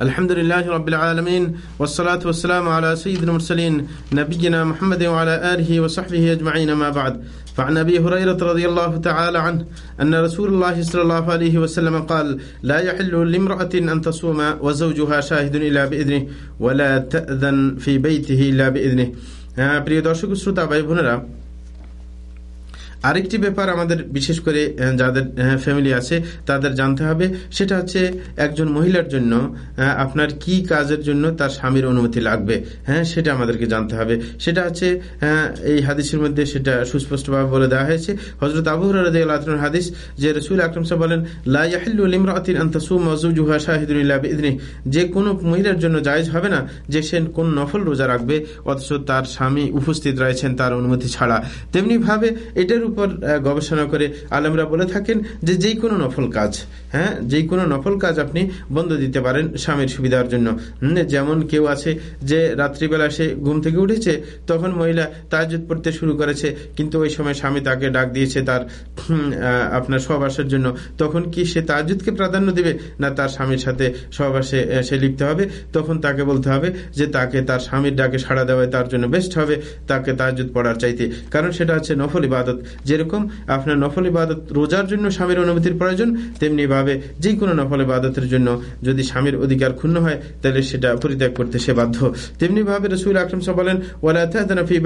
الحمد لله رب العالمين والصلاة والسلام على سيد المرسلين نبينا محمد وعلى آله وصحبه أجمعين ما بعد فعن أبي هريرة رضي الله تعالى عنه أن رسول الله صلى الله عليه وسلم قال لا يحل لامرأة أن تصوم وزوجها شاهد إلا بإذنه ولا تأذن في بيته إلا بإذنه প্রিয় দর্শক শ্রোতা ভাই বোনেরা আরেকটি ব্যাপার আমাদের, বিশেষ করে যাদের ফ্যামিলি আছে, তাদের জানতে হবে, সেটা হচ্ছে একজন মহিলার জন্য আপনার কি কাজের জন্য তার স্বামীর অনুমতি লাগবে? হ্যাঁ সেটা আমাদেরকে জানতে হবে। সেটা হচ্ছে এই হাদিসের মধ্যে সেটা সুস্পষ্টভাবে বলে দেওয়া হয়েছে। হজরত আবু রাজন হাদিস, যে রসুল আকরম সাহ বলেন যে কোনো মহিলার জন্য জায়জ হবে না, যে সে কোন নফল রোজা রাখবে, অথচ তার স্বামী উপস্থিত রয়েছেন তার অনুমতি ছাড়া। তেমনিভাবে এটার উপর গবেষণা করে আলমরা বলে থাকেন যে যেই কোনো নফল কাজ হ্যাঁ যেই কোনো নফল কাজ আপনি বন্ধ দিতে পারেন স্বামীর সুবিধার জন্য। যেমন কেউ আছে যে রাত্রিবেলা সে ঘুম থেকে উঠেছে, তখন মহিলা তাজুদ পড়তে শুরু করেছে, কিন্তু ওই সময় স্বামী তাকে ডাক দিয়েছে তার আপনার সহবাসের জন্য। তখন কি সে তাজুদকে প্রাধান্য দিবে? না, তার স্বামীর সাথে সহবাসে সে লিপ্ত হবে। তখন তাকে বলতে হবে যে তাকে তার স্বামীর ডাকে সাড়া দেওয়ায় তার জন্য বেস্ট হবে, তাকে তাজুদ পড়ার চাইতে। কারণ সেটা হচ্ছে নফল ইবাদত। যেরকম আপনার নফল ইবাদত রোজার জন্য স্বামীর অনুমতির প্রয়োজন তেমনিভাবে যে কোনো নফল ইবাদতের জন্য যদি স্বামীর অধিকার ক্ষুণ্ণ হয়, তাহলে সেটা পরিত্যাগ করতে সে বাধ্য। তেমনিভাবে রসুল আকরম সাহ বলেন ওয়ালাফি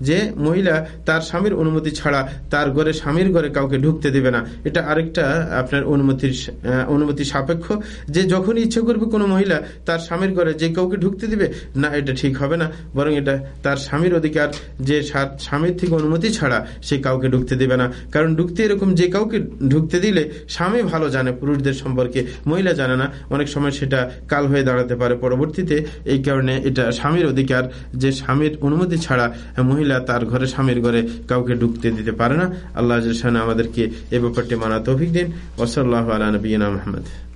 যে মহিলা তার স্বামীর অনুমতি ছাড়া তার ঘরে স্বামীর ঘরে কাউকে ঢুকতে দেবে না। এটা আরেকটা আপনার অনুমতির অনুমতি সাপেক্ষ। যে যখনই ইচ্ছে করবে কোনো মহিলা তার স্বামীর ঘরে যে কাউকে ঢুকতে দিবে, না, এটা ঠিক হবে না। বরং এটা তার স্বামীর অধিকার যে স্বামীর থেকে অনুমতি ছাড়া সে কাউকে ঢুকতে দেবে না। কারণ ঢুকতে এরকম যে কাউকে ঢুকতে দিলে স্বামী ভালো জানে, পুরুষদের সম্পর্কে মহিলা জানে না। অনেক সময় সেটা কাল হয়ে দাঁড়াতে পারে। পরবর্তীতে এই কারণে এটা স্বামীর অধিকার যে স্বামীর অনুমতি ছাড়া মহিলা তার ঘরে, স্বামীর ঘরে কাউকে ঢুকতে দিতে পারে না। আল্লাহ আমাদেরকে এ ব্যাপারটি মানা তৌফিক দিন। ওসল্লাহ আলা নবীনা মোহাম্মদ।